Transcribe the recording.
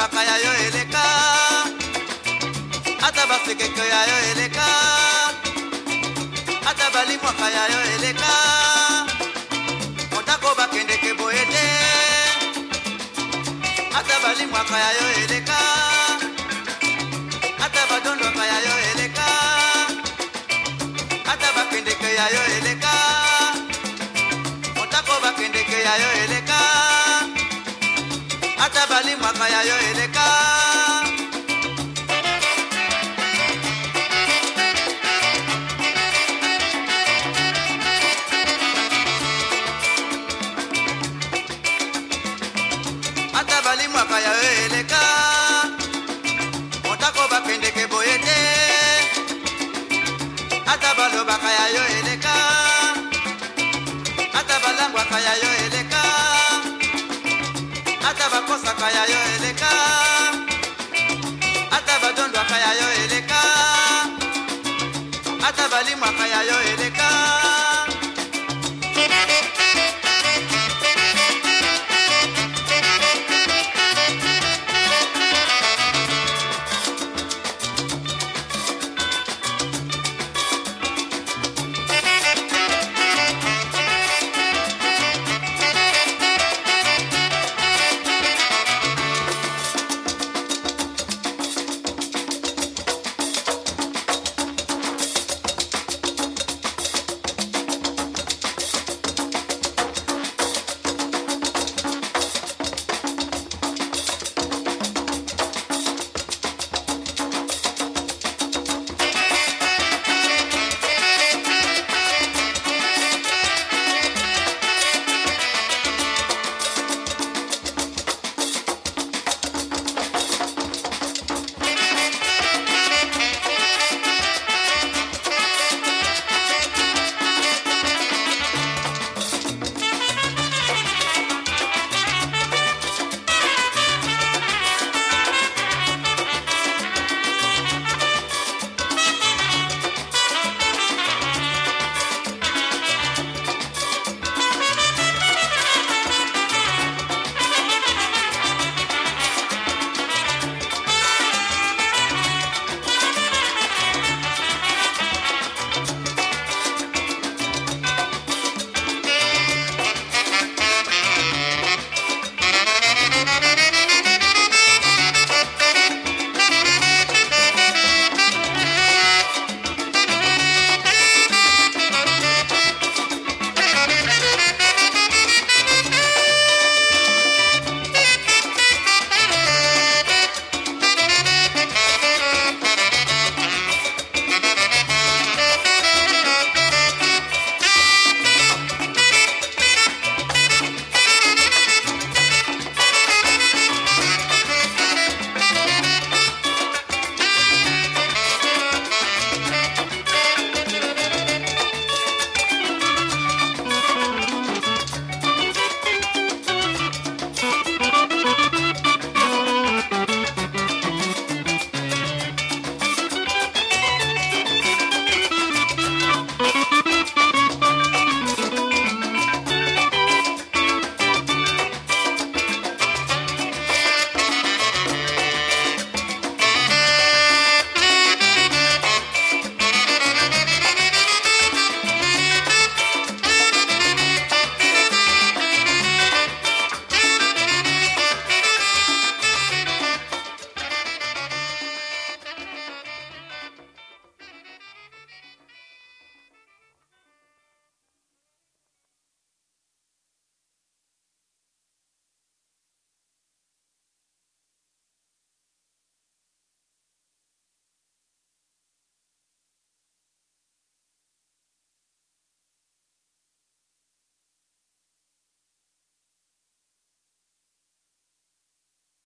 mipaka ya yo eleka. Ata basekeke ya yo eleka. Ata balimwaka ya yo eleka. Motako bakendeke ke te ata balimwaka ya yo ata balimwaka ya yo eleka.